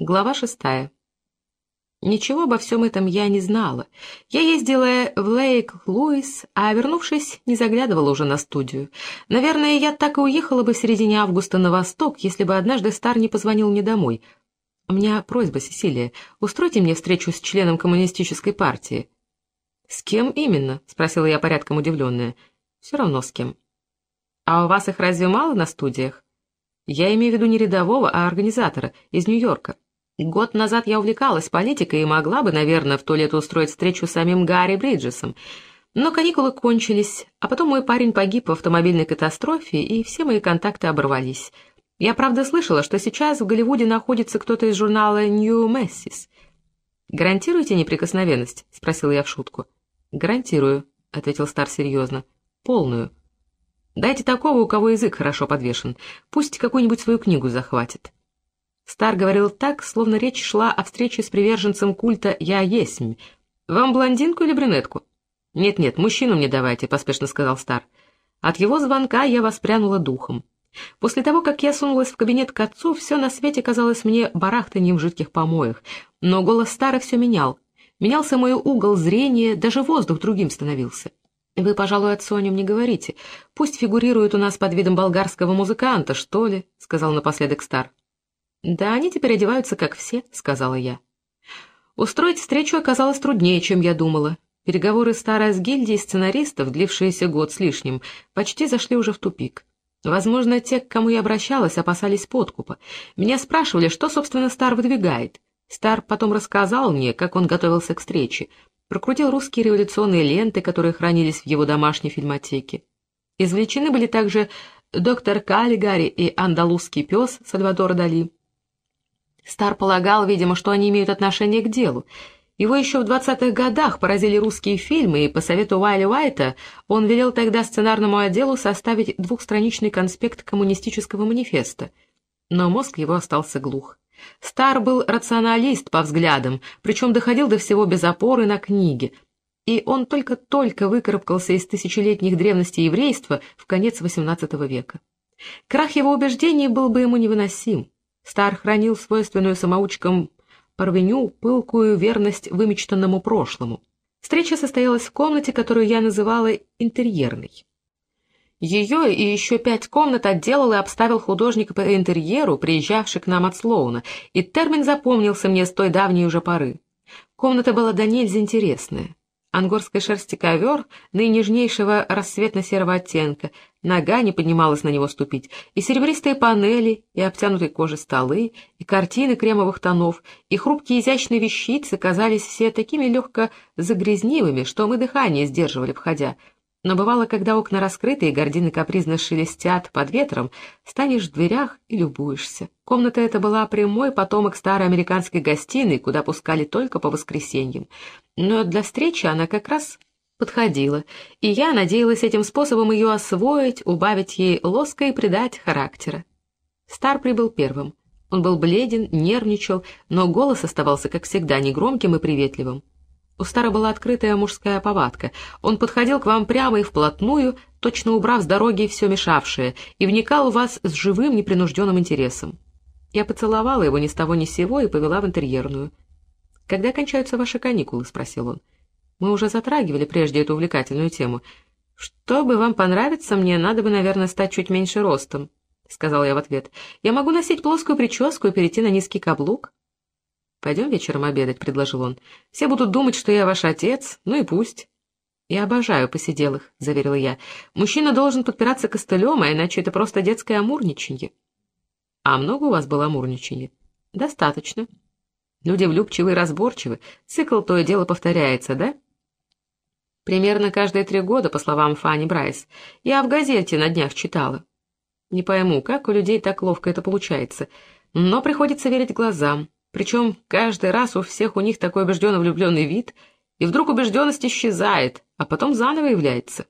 Глава шестая. Ничего обо всем этом я не знала. Я ездила в Лейк-Луис, а, вернувшись, не заглядывала уже на студию. Наверное, я так и уехала бы в середине августа на восток, если бы однажды Стар не позвонил мне домой. У меня просьба, Сесилия, устройте мне встречу с членом коммунистической партии. «С кем именно?» — спросила я порядком удивленная. «Все равно с кем». «А у вас их разве мало на студиях?» «Я имею в виду не рядового, а организатора, из Нью-Йорка». Год назад я увлекалась политикой и могла бы, наверное, в то лето устроить встречу с самим Гарри Бриджесом. Но каникулы кончились, а потом мой парень погиб в автомобильной катастрофе, и все мои контакты оборвались. Я, правда, слышала, что сейчас в Голливуде находится кто-то из журнала «Нью Мессис». «Гарантируете неприкосновенность?» — спросила я в шутку. «Гарантирую», — ответил Стар серьезно. «Полную. Дайте такого, у кого язык хорошо подвешен. Пусть какую-нибудь свою книгу захватит». Стар говорил так, словно речь шла о встрече с приверженцем культа «Я есмь». «Вам блондинку или брюнетку?» «Нет-нет, мужчину мне давайте», — поспешно сказал Стар. От его звонка я воспрянула духом. После того, как я сунулась в кабинет к отцу, все на свете казалось мне барахтанием в жидких помоях. Но голос Стара все менял. Менялся мой угол зрения, даже воздух другим становился. «Вы, пожалуй, отцу о нем не говорите. Пусть фигурирует у нас под видом болгарского музыканта, что ли», — сказал напоследок Стар. «Да они теперь одеваются, как все», — сказала я. Устроить встречу оказалось труднее, чем я думала. Переговоры старой с гильдией сценаристов, длившиеся год с лишним, почти зашли уже в тупик. Возможно, те, к кому я обращалась, опасались подкупа. Меня спрашивали, что, собственно, Стар выдвигает. Стар потом рассказал мне, как он готовился к встрече. Прокрутил русские революционные ленты, которые хранились в его домашней фильмотеке. Извлечены были также доктор Каллигари и андалузский пес Сальвадор Дали. Стар полагал, видимо, что они имеют отношение к делу. Его еще в двадцатых годах поразили русские фильмы, и по совету Уайли Уайта он велел тогда сценарному отделу составить двухстраничный конспект коммунистического манифеста. Но мозг его остался глух. Стар был рационалист по взглядам, причем доходил до всего без опоры на книги, и он только-только выкарабкался из тысячелетних древностей еврейства в конец XVIII века. Крах его убеждений был бы ему невыносим. Стар хранил свойственную самоучкам Парвеню пылкую верность вымечтанному прошлому. Встреча состоялась в комнате, которую я называла интерьерной. Ее и еще пять комнат отделал и обставил художник по интерьеру, приезжавший к нам от Слоуна, и термин запомнился мне с той давней уже поры. Комната была до нельзя интересная. Ангорской шерсти ковер, наинежнейшего рассветно-серого оттенка, нога не поднималась на него ступить, и серебристые панели, и обтянутые кожей столы, и картины кремовых тонов, и хрупкие изящные вещицы казались все такими легко загрязнивыми, что мы дыхание сдерживали, входя, но бывало, когда окна раскрыты и гардины капризно шелестят под ветром, станешь в дверях и любуешься. Комната эта была прямой потомок старой американской гостиной, куда пускали только по воскресеньям. Но для встречи она как раз подходила, и я надеялась этим способом ее освоить, убавить ей лоска и придать характера. Стар прибыл первым. Он был бледен, нервничал, но голос оставался, как всегда, негромким и приветливым. У Стара была открытая мужская повадка. Он подходил к вам прямо и вплотную, точно убрав с дороги все мешавшее, и вникал в вас с живым непринужденным интересом. Я поцеловала его ни с того ни с сего и повела в интерьерную. «Когда кончаются ваши каникулы?» — спросил он. «Мы уже затрагивали прежде эту увлекательную тему. Чтобы вам понравиться, мне надо бы, наверное, стать чуть меньше ростом», — сказал я в ответ. «Я могу носить плоскую прическу и перейти на низкий каблук». «Пойдем вечером обедать», — предложил он. «Все будут думать, что я ваш отец, ну и пусть». «Я обожаю посиделых», — заверила я. «Мужчина должен подпираться костылем, а иначе это просто детское амурничанье». «А много у вас было амурничанье?» «Достаточно». «Люди влюбчивы и разборчивы. Цикл то и дело повторяется, да?» «Примерно каждые три года, по словам Фанни Брайс. Я в газете на днях читала». «Не пойму, как у людей так ловко это получается, но приходится верить глазам». Причем каждый раз у всех у них такой убежденно влюбленный вид, и вдруг убежденность исчезает, а потом заново является.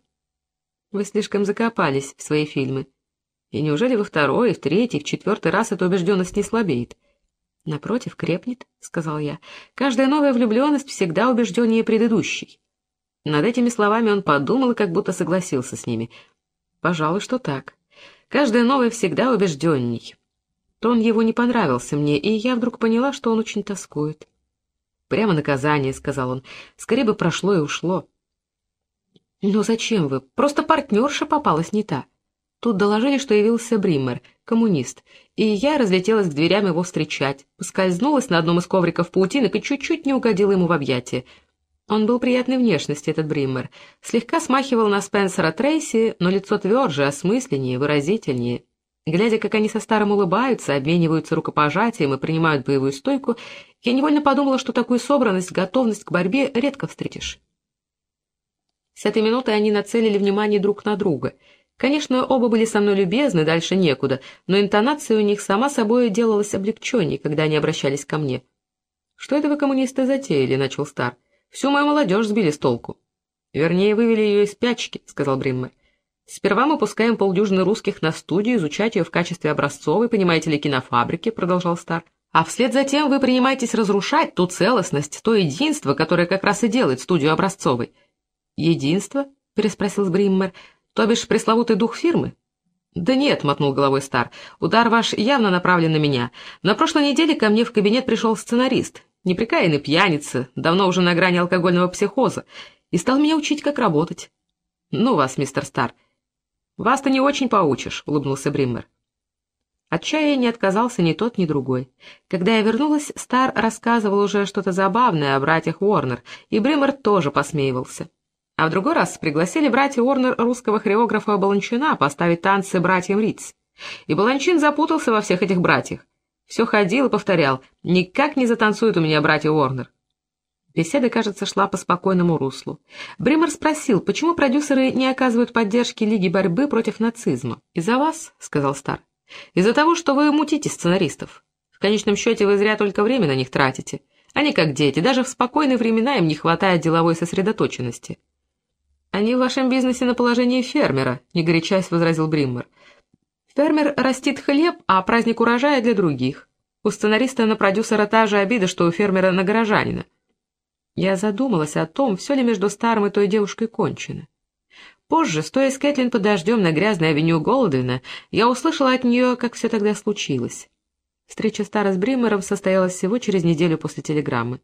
Вы слишком закопались в свои фильмы. И неужели во второй, в третий, в четвертый раз эта убежденность не слабеет? Напротив, крепнет, — сказал я. Каждая новая влюбленность всегда убежденнее предыдущей. Над этими словами он подумал и как будто согласился с ними. Пожалуй, что так. Каждая новая всегда убежденней. Тон его не понравился мне, и я вдруг поняла, что он очень тоскует. «Прямо наказание», — сказал он. «Скорее бы прошло и ушло». «Ну зачем вы? Просто партнерша попалась не та». Тут доложили, что явился Бриммер, коммунист, и я разлетелась к дверям его встречать, поскользнулась на одном из ковриков паутинок и чуть-чуть не угодила ему в объятия. Он был приятной внешности, этот Бриммер, слегка смахивал на Спенсера Трейси, но лицо тверже, осмысленнее, выразительнее. Глядя, как они со старым улыбаются, обмениваются рукопожатием и принимают боевую стойку, я невольно подумала, что такую собранность, готовность к борьбе редко встретишь. С этой минуты они нацелили внимание друг на друга. Конечно, оба были со мной любезны, дальше некуда, но интонация у них сама собой делалась облегченней, когда они обращались ко мне. «Что это вы, коммунисты, затеяли?» — начал Стар. «Всю мою молодежь сбили с толку». «Вернее, вывели ее из спячки», — сказал Бриммер. Сперва мы пускаем полдюжины русских на студию, изучать ее в качестве образцовой, понимаете ли, кинофабрики, продолжал Стар. А вслед за тем вы принимаетесь разрушать ту целостность, то единство, которое как раз и делает студию образцовой. Единство? переспросил Бриммер. То бишь пресловутый дух фирмы? «Да нет», — мотнул головой Стар, — «удар ваш явно направлен на меня. На прошлой неделе ко мне в кабинет пришел сценарист, неприкаянный пьяница, давно уже на грани алкогольного психоза, и стал меня учить, как работать». «Ну вас, мистер Стар, «Вас-то не очень поучишь», — улыбнулся Бриммер. От чая не отказался ни тот, ни другой. Когда я вернулась, Стар рассказывал уже что-то забавное о братьях Уорнер, и Бриммер тоже посмеивался. А в другой раз пригласили братья Уорнер русского хореографа Баланчина поставить танцы братьям Риц. И Баланчин запутался во всех этих братьях. Все ходил и повторял, «Никак не затанцуют у меня братья Уорнер». Беседа, кажется, шла по спокойному руслу. Бример спросил, почему продюсеры не оказывают поддержки Лиги борьбы против нацизма. «Из-за вас», — сказал Стар. «Из-за того, что вы мутите сценаристов. В конечном счете вы зря только время на них тратите. Они как дети, даже в спокойные времена им не хватает деловой сосредоточенности». «Они в вашем бизнесе на положении фермера», — не горячась возразил Бриммер. «Фермер растит хлеб, а праздник урожая для других. У сценариста на продюсера та же обида, что у фермера на горожанина». Я задумалась о том, все ли между старым и той девушкой кончено. Позже, стоя с Кэтлин под дождем на грязной авеню Голдвина, я услышала от нее, как все тогда случилось. Встреча Стара с Бримером состоялась всего через неделю после телеграммы.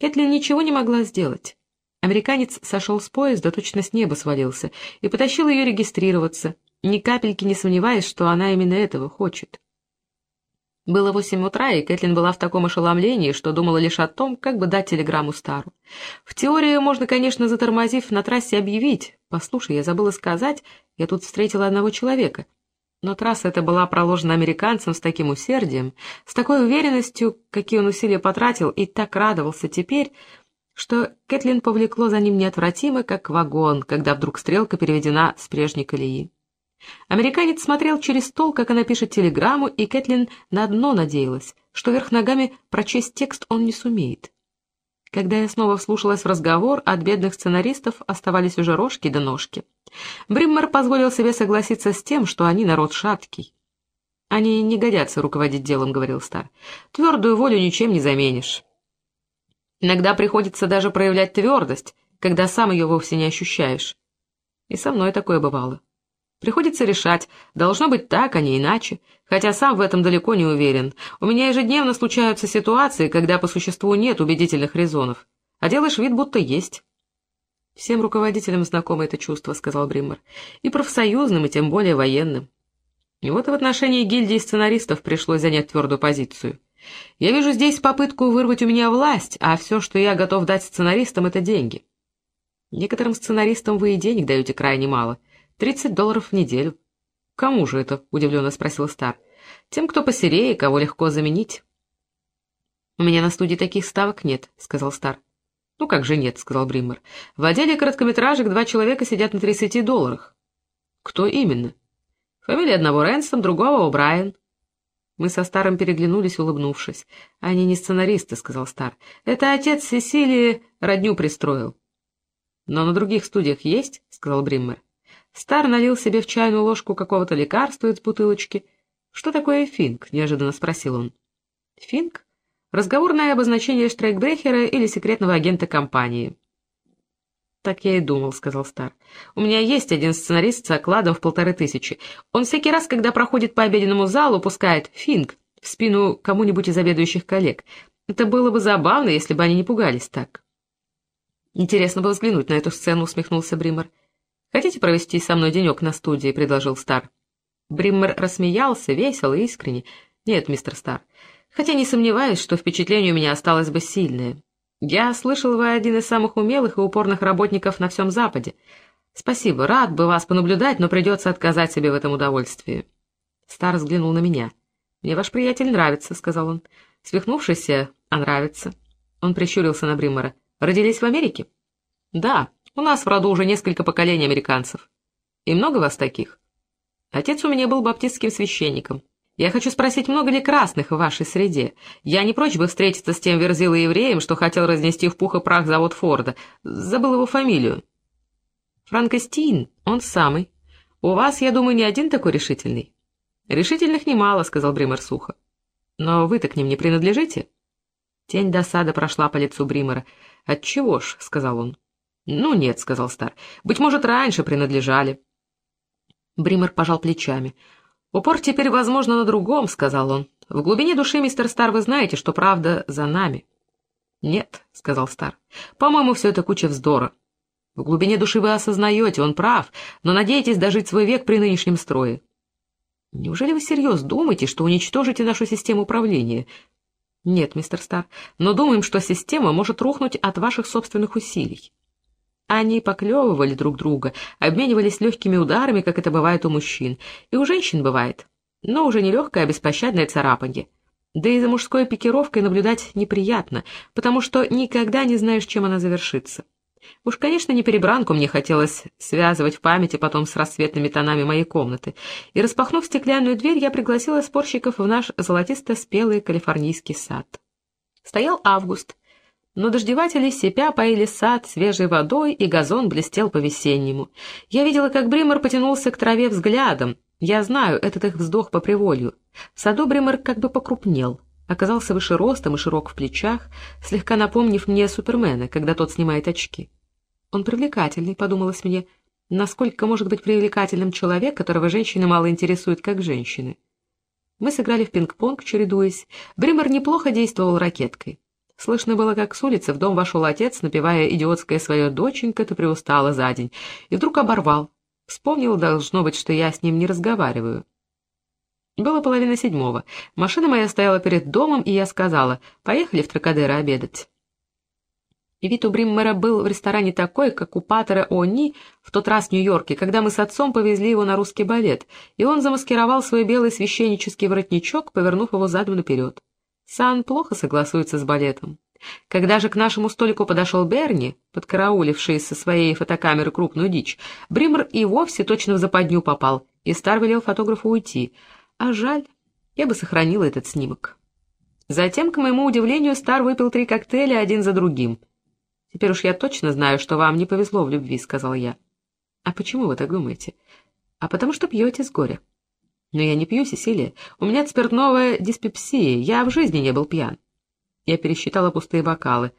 Кэтлин ничего не могла сделать. Американец сошел с поезда, точно с неба свалился, и потащил ее регистрироваться, ни капельки не сомневаясь, что она именно этого хочет. Было восемь утра, и Кэтлин была в таком ошеломлении, что думала лишь о том, как бы дать телеграмму Стару. В теории можно, конечно, затормозив на трассе объявить. «Послушай, я забыла сказать, я тут встретила одного человека». Но трасса эта была проложена американцем с таким усердием, с такой уверенностью, какие он усилия потратил, и так радовался теперь, что Кэтлин повлекло за ним неотвратимо, как вагон, когда вдруг стрелка переведена с прежней колеи. Американец смотрел через стол, как она пишет телеграмму, и Кэтлин на дно надеялась, что вверх ногами прочесть текст он не сумеет. Когда я снова вслушалась в разговор, от бедных сценаристов оставались уже рожки да ножки. Бриммер позволил себе согласиться с тем, что они народ шаткий. «Они не годятся руководить делом», — говорил Стар. «Твердую волю ничем не заменишь. Иногда приходится даже проявлять твердость, когда сам ее вовсе не ощущаешь. И со мной такое бывало». Приходится решать, должно быть так, а не иначе, хотя сам в этом далеко не уверен. У меня ежедневно случаются ситуации, когда по существу нет убедительных резонов, а делаешь вид, будто есть. «Всем руководителям знакомо это чувство», — сказал Бриммер, — «и профсоюзным, и тем более военным». И вот в отношении гильдии сценаристов пришлось занять твердую позицию. Я вижу здесь попытку вырвать у меня власть, а все, что я готов дать сценаристам, — это деньги. Некоторым сценаристам вы и денег даете крайне мало — Тридцать долларов в неделю. Кому же это? Удивленно спросил Стар. Тем, кто посерее, кого легко заменить. У меня на студии таких ставок нет, сказал Стар. Ну как же нет, сказал Бриммер. В отделе короткометражек два человека сидят на тридцати долларах. Кто именно? Фамилия одного Рэнсом, другого О'Брайен. Мы со Старым переглянулись, улыбнувшись. «Они не сценаристы», — сказал Стар. «Это отец Сесилии родню пристроил». «Но на других студиях есть?» — сказал Бриммер. Стар налил себе в чайную ложку какого-то лекарства из бутылочки. «Что такое финк?» — неожиданно спросил он. «Финк? Разговорное обозначение штрейкбрехера или секретного агента компании». «Так я и думал», — сказал Стар. «У меня есть один сценарист с окладом в полторы тысячи. Он всякий раз, когда проходит по обеденному залу, пускает «Финк», в спину кому-нибудь из заведующих коллег. Это было бы забавно, если бы они не пугались так. Интересно было взглянуть на эту сцену, усмехнулся Бриммер. «Хотите провести со мной денек на студии?» — предложил Стар. Бриммер рассмеялся, весело и искренне. «Нет, мистер Стар, хотя не сомневаюсь, что впечатление у меня осталось бы сильное. Я слышал, вы один из самых умелых и упорных работников на всем Западе. Спасибо, рад бы вас понаблюдать, но придется отказать себе в этом удовольствии». Стар взглянул на меня. «Мне ваш приятель нравится», — сказал он. «Свихнувшийся, а нравится». Он прищурился на Бриммера. «Родились в Америке?» «Да, у нас в роду уже несколько поколений американцев. И много вас таких?» «Отец у меня был баптистским священником. Я хочу спросить, много ли красных в вашей среде? Я не прочь бы встретиться с тем верзилой евреем, что хотел разнести в пух и прах завод Форда. Забыл его фамилию». «Франкостин, он самый. У вас, я думаю, не один такой решительный?» «Решительных немало», — сказал Бример сухо. «Но вы-то к ним не принадлежите?» Тень досады прошла по лицу Бримера. «Отчего ж?» — сказал он. «Ну нет», — сказал Стар. «Быть может, раньше принадлежали». Бример пожал плечами. «Упор теперь, возможно, на другом», — сказал он. «В глубине души, мистер Стар, вы знаете, что правда за нами». «Нет», — сказал Стар. «По-моему, все это куча вздора. В глубине души вы осознаете, он прав, но надеетесь дожить свой век при нынешнем строе. Неужели вы всерьез думаете, что уничтожите нашу систему управления? Нет, мистер Стар, но думаем, что система может рухнуть от ваших собственных усилий. Они поклевывали друг друга, обменивались легкими ударами, как это бывает у мужчин, и у женщин бывает, но уже не легкое, а беспощадное царапанье. Да и за мужской пикировкой наблюдать неприятно, потому что никогда не знаешь, чем она завершится. Уж, конечно, не перебранку мне хотелось связывать в памяти потом с рассветными тонами моей комнаты, и, распахнув стеклянную дверь, я пригласила спорщиков в наш золотисто-спелый калифорнийский сад. Стоял август, но дождеватели сипя поили сад свежей водой, и газон блестел по-весеннему. Я видела, как Бример потянулся к траве взглядом. Я знаю, этот их вздох по приволью. В саду Бример как бы покрупнел — оказался выше ростом и широк в плечах, слегка напомнив мне Супермена, когда тот снимает очки. Он привлекательный, подумалось мне. Насколько может быть привлекательным человек, которого женщины мало интересуют, как женщины? Мы сыграли в пинг-понг, чередуясь. Бример неплохо действовал ракеткой. Слышно было, как с улицы в дом вошел отец, напевая идиотское свое «доченька, ты приустала за день», и вдруг оборвал. Вспомнил, должно быть, что я с ним не разговариваю. Было половина седьмого. Машина моя стояла перед домом, и я сказала, поехали в Тракадеро обедать. И вид у Бриммера был в ресторане такой, как у Паттера Они в тот раз в Нью-Йорке, когда мы с отцом повезли его на русский балет, и он замаскировал свой белый священнический воротничок, повернув его задом наперед. Сан плохо согласуется с балетом. Когда же к нашему столику подошел Берни, подкарауливший со своей фотокамеры крупную дичь, Бриммер и вовсе точно в западню попал, и Стар велел фотографу уйти — а жаль, я бы сохранила этот снимок. Затем, к моему удивлению, Стар выпил три коктейля один за другим. «Теперь уж я точно знаю, что вам не повезло в любви», — сказал я. «А почему вы так думаете?» «А потому что пьете с горя». «Но я не пью, Сесилия. У меня спиртновая диспепсия. Я в жизни не был пьян». Я пересчитала пустые бокалы.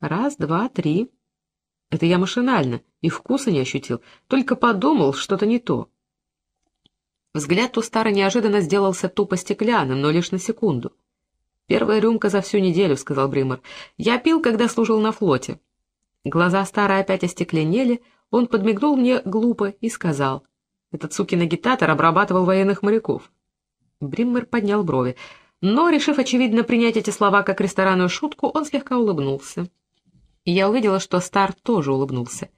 «Раз, два, три». Это я машинально, и вкуса не ощутил. Только подумал, что-то не то. Взгляд Тустара неожиданно сделался тупо стеклянным, но лишь на секунду. «Первая рюмка за всю неделю», — сказал Бример. «Я пил, когда служил на флоте». Глаза Стара опять остекленели, он подмигнул мне глупо и сказал. «Этот сукин агитатор обрабатывал военных моряков». Бриммер поднял брови, но, решив, очевидно, принять эти слова как ресторанную шутку, он слегка улыбнулся. Я увидела, что Стар тоже улыбнулся.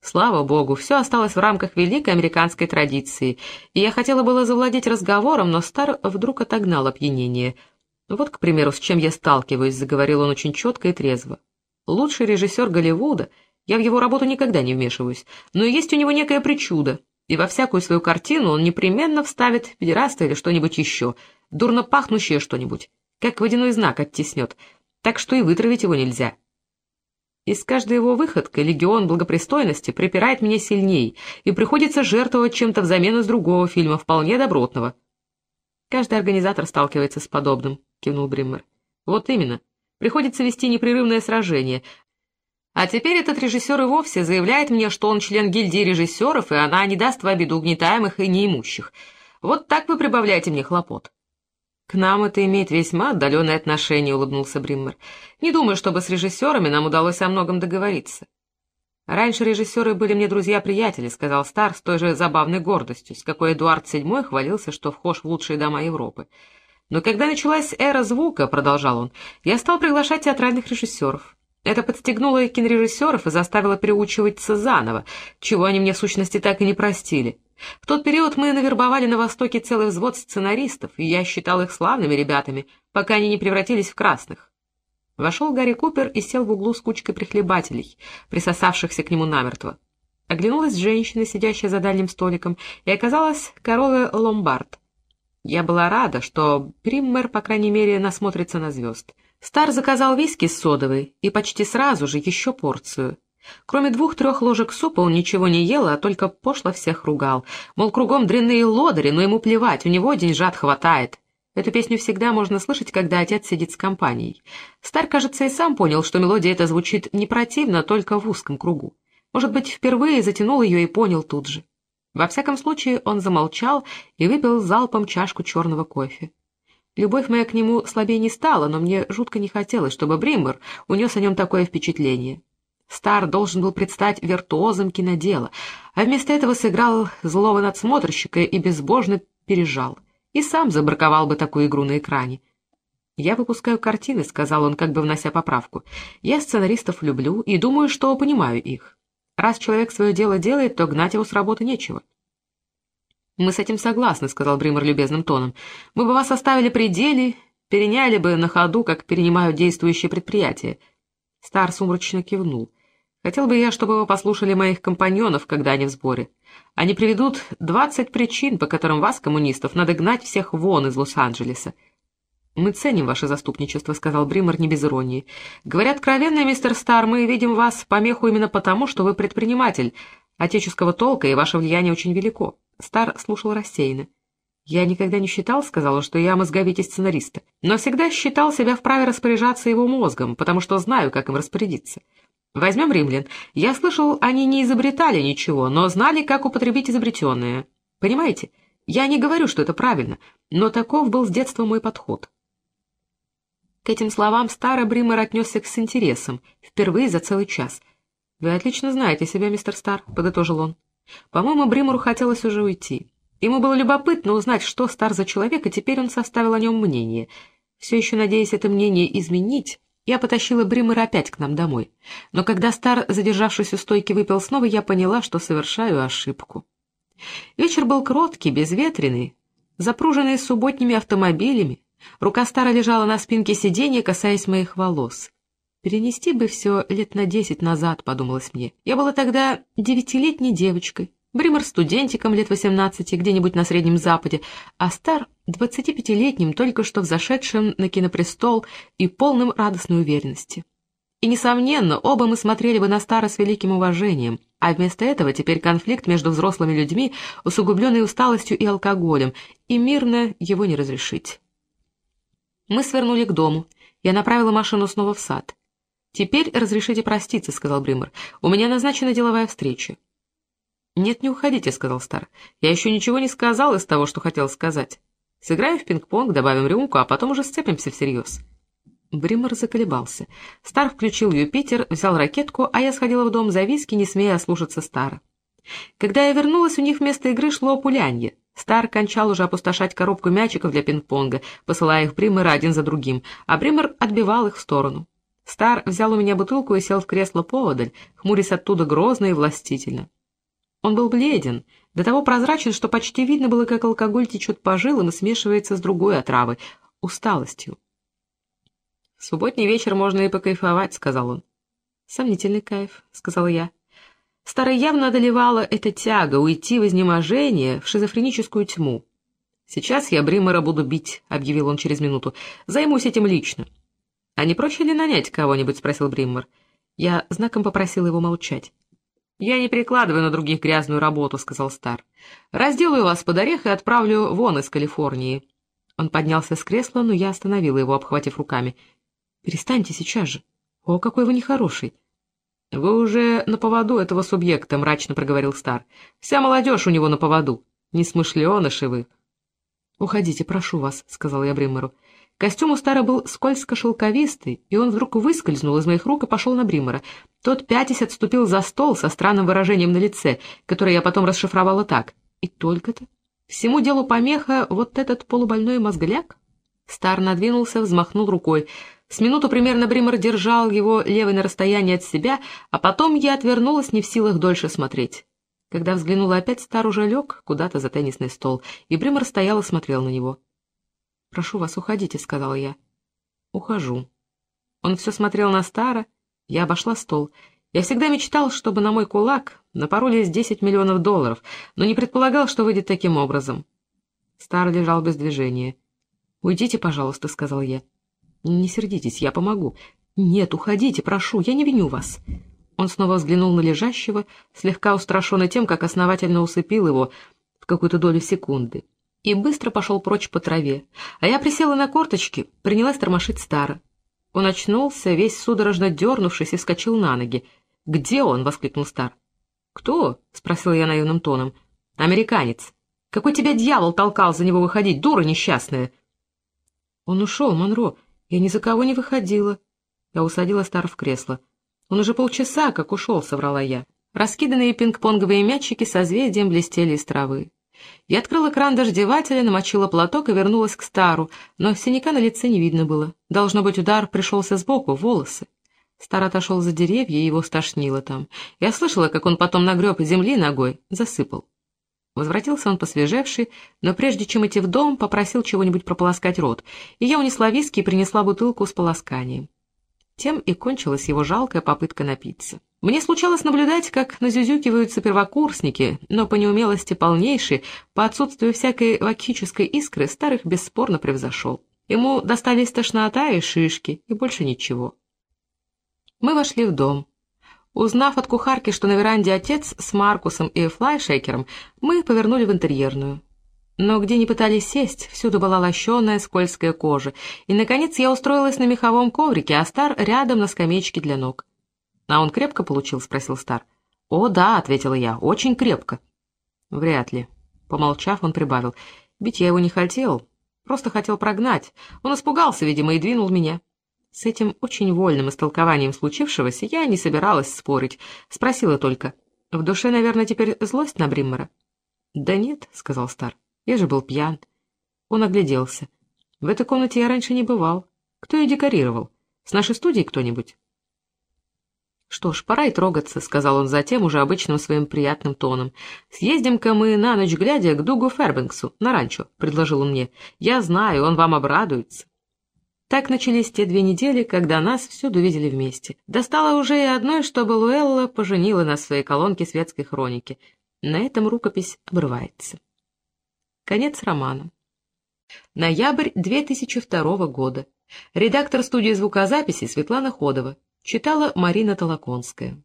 Слава богу, все осталось в рамках великой американской традиции, и я хотела было завладеть разговором, но Стар вдруг отогнал опьянение. «Вот, к примеру, с чем я сталкиваюсь», — заговорил он очень четко и трезво. «Лучший режиссер Голливуда, я в его работу никогда не вмешиваюсь, но есть у него некая причуда, и во всякую свою картину он непременно вставит педерастра или что-нибудь еще, дурно пахнущее что-нибудь, как водяной знак оттеснет, так что и вытравить его нельзя». И с каждой его выходкой легион благопристойности припирает меня сильней, и приходится жертвовать чем-то взамен из другого фильма, вполне добротного. Каждый организатор сталкивается с подобным, кивнул Бриммер. Вот именно. Приходится вести непрерывное сражение. А теперь этот режиссер и вовсе заявляет мне, что он член гильдии режиссеров, и она не даст в обиду угнетаемых и неимущих. Вот так вы прибавляете мне хлопот. «К нам это имеет весьма отдаленное отношение», — улыбнулся Бриммер. «Не думаю, чтобы с режиссерами нам удалось о многом договориться». «Раньше режиссеры были мне друзья-приятели», — сказал Стар с той же забавной гордостью, с какой Эдуард VII хвалился, что вхож в лучшие дома Европы. «Но когда началась эра звука», — продолжал он, — «я стал приглашать театральных режиссеров. Это подстегнуло кинорежиссеров и заставило переучиваться заново, чего они мне в сущности так и не простили. В тот период мы навербовали на Востоке целый взвод сценаристов, и я считал их славными ребятами, пока они не превратились в красных. Вошел Гарри Купер и сел в углу с кучкой прихлебателей, присосавшихся к нему намертво. Оглянулась женщина, сидящая за дальним столиком, и оказалась корова Ломбард. Я была рада, что Приммер, по крайней мере, насмотрится на звезд. Стар заказал виски с содовой и почти сразу же еще порцию. Кроме двух-трех ложек супа он ничего не ел, а только пошло всех ругал. Мол, кругом дрянные лодыри, но ему плевать, у него деньжат хватает. Эту песню всегда можно слышать, когда отец сидит с компанией. Стар, кажется, и сам понял, что мелодия эта звучит не противно, только в узком кругу. Может быть, впервые затянул ее и понял тут же. Во всяком случае, он замолчал и выпил залпом чашку черного кофе. Любовь моя к нему слабее не стала, но мне жутко не хотелось, чтобы Бриммер унес о нем такое впечатление. Стар должен был предстать виртуозом кинодела, а вместо этого сыграл злого надсмотрщика и безбожно пережал. И сам забраковал бы такую игру на экране. «Я выпускаю картины», — сказал он, как бы внося поправку. «Я сценаристов люблю и думаю, что понимаю их. Раз человек свое дело делает, то гнать его с работы нечего». «Мы с этим согласны», — сказал Бример любезным тоном. «Мы бы вас оставили при деле, переняли бы на ходу, как перенимают действующие предприятия». Стар сумрачно кивнул. Хотел бы я, чтобы вы послушали моих компаньонов, когда они в сборе. Они приведут двадцать причин, по которым вас, коммунистов, надо гнать всех вон из Лос-Анджелеса. «Мы ценим ваше заступничество», — сказал Бример не без иронии. «Говорят, откровенно, мистер Стар, мы видим вас помеху именно потому, что вы предприниматель отеческого толка, и ваше влияние очень велико». Стар слушал рассеянно. «Я никогда не считал, — сказал он, — что я мозговитый сценариста, но всегда считал себя вправе распоряжаться его мозгом, потому что знаю, как им распорядиться. Возьмем римлян. Я слышал, они не изобретали ничего, но знали, как употребить изобретенное. Понимаете? Я не говорю, что это правильно, но таков был с детства мой подход. К этим словам старый Бример отнесся с интересом, впервые за целый час. «Вы отлично знаете себя, мистер Стар», — подытожил он. По-моему, Бримеру хотелось уже уйти. Ему было любопытно узнать, что Стар за человек, и теперь он составил о нем мнение. Все еще надеясь это мнение изменить, я потащила Бримера опять к нам домой. Но когда Стар, задержавшись у стойки, выпил снова, я поняла, что совершаю ошибку. Вечер был кроткий, безветренный, запруженный субботними автомобилями. Рука Стара лежала на спинке сиденья, касаясь моих волос. Перенести бы все лет на десять назад, подумалось мне. Я была тогда девятилетней девочкой, Бример студентиком лет восемнадцати где-нибудь на Среднем Западе, а Стар двадцатипятилетним, только что взошедшим на кинопрестол и полным радостной уверенности. И, несомненно, оба мы смотрели бы на Стара с великим уважением, а вместо этого теперь конфликт между взрослыми людьми, усугубленный усталостью и алкоголем, и мирно его не разрешить. Мы свернули к дому. Я направила машину снова в сад. «Теперь разрешите проститься», — сказал Бример. «У меня назначена деловая встреча. «Нет, не уходите», — сказал Стар. «Я еще ничего не сказал из того, что хотел сказать. Сыграем в пинг-понг, добавим рюмку, а потом уже сцепимся всерьез». Бример заколебался. Стар включил Юпитер, взял ракетку, а я сходила в дом за виски, не смея ослушаться Стара. Когда я вернулась, у них вместо игры шло пулянье. Стар кончал уже опустошать коробку мячиков для пинг-понга, посылая их Бримера один за другим, а Бример отбивал их в сторону. Стар взял у меня бутылку и сел в кресло поодаль, хмурясь оттуда грозно и властительно. Он был бледен, до того прозрачен, что почти видно было, как алкоголь течет по жилам и смешивается с другой отравой — усталостью. «В субботний вечер можно и покайфовать», — сказал он. «Сомнительный кайф», — сказала я. Старый явно одолевала эта тяга уйти в изнеможение, в шизофреническую тьму. «Сейчас я Бримера буду бить», — объявил он через минуту. «Займусь этим лично». «А не проще ли нанять кого-нибудь?» — спросил Бриммер. Я знаком попросил его молчать. «Я не перекладываю на других грязную работу», — сказал Стар. «Разделаю вас под орех и отправлю вон из Калифорнии». Он поднялся с кресла, но я остановила его, обхватив руками. «Перестаньте сейчас же. О, какой вы нехороший». «Вы уже на поводу этого субъекта», — мрачно проговорил Стар. «Вся молодежь у него на поводу. Несмышленыши вы». «Уходите, прошу вас», — сказал я Бримеру. Костюм у Стара был скользко-шелковистый, и он вдруг выскользнул из моих рук и пошел на Бримера. Тот пятясь отступил за стол со странным выражением на лице, которое я потом расшифровала так. И только-то. Всему делу помеха вот этот полубольной мозгляк. Стар надвинулся, взмахнул рукой. С минуту примерно Бример держал его левой на расстоянии от себя, а потом я отвернулась, не в силах дольше смотреть. Когда взглянула опять, Стар уже лег куда-то за теннисный стол, и Бример стоял и смотрел на него. «Прошу вас, уходите», — сказала я. «Ухожу». Он все смотрел на Стара, я обошла стол. Я всегда мечтал, чтобы на мой кулак напоролись десять миллионов долларов, но не предполагал, что выйдет таким образом. Стар лежал без движения. «Уйдите, пожалуйста», — сказал я. «Не сердитесь, я помогу». «Нет, уходите, прошу, я не виню вас». Он снова взглянул на лежащего, слегка устрашенный тем, как основательно усыпил его в какую-то долю секунды, и быстро пошел прочь по траве, а я присела на корточки, принялась тормошить Стара. Он очнулся, весь судорожно дернувшись, и вскочил на ноги. «Где он?» — воскликнул Стар. «Кто?» — спросила я наивным тоном. «Американец. Какой тебя дьявол толкал за него выходить, дура несчастная?» «Он ушел, Монро. Я ни за кого не выходила». Я усадила Стара в кресло. «Он уже полчаса, как ушел», — соврала я. Раскиданные пинг-понговые мячики созвездием блестели из травы. Я открыла кран дождевателя, намочила платок и вернулась к Стару, но синяка на лице не видно было. Должно быть, удар пришелся сбоку, волосы. Стар отошел за деревья, и его стошнило там. Я слышала, как он потом нагреб земли ногой, засыпал. Возвратился он посвежевший, но прежде чем идти в дом, попросил чего-нибудь прополоскать рот, и я унесла виски и принесла бутылку с полосканием. Тем и кончилась его жалкая попытка напиться. Мне случалось наблюдать, как назюзюкиваются первокурсники, но по неумелости полнейшей, по отсутствию всякой вакхической искры, старых бесспорно превзошел. Ему достались тошнота и шишки, и больше ничего. Мы вошли в дом. Узнав от кухарки, что на веранде отец с Маркусом и флайшейкером, мы повернули в интерьерную. Но где не пытались сесть, всюду была лощеная скользкая кожа, и, наконец, я устроилась на меховом коврике, а Стар рядом на скамеечке для ног. «А он крепко получил?» — спросил Стар. «О, да», — ответила я, — «очень крепко». «Вряд ли». Помолчав, он прибавил. «Бить я его не хотел, просто хотел прогнать. Он испугался, видимо, и двинул меня». С этим очень вольным истолкованием случившегося я не собиралась спорить, спросила только. «В душе, наверное, теперь злость на Бриммера?» «Да нет», — сказал Стар, — «я же был пьян». Он огляделся. «В этой комнате я раньше не бывал. Кто ее декорировал? С нашей студии кто-нибудь?» «Что ж, пора и трогаться», — сказал он затем уже обычным своим приятным тоном. «Съездим-ка мы на ночь глядя к Дугу Фербенксу, на ранчо», — предложил он мне. «Я знаю, он вам обрадуется». Так начались те две недели, когда нас всюду видели вместе. Достало уже и одной, чтобы Луэлла поженила нас в своей колонке светской хроники. На этом рукопись обрывается. Конец романа. Ноябрь 2002 года. Редактор студии звукозаписи Светлана Ходова. Читала Марина Толоконская.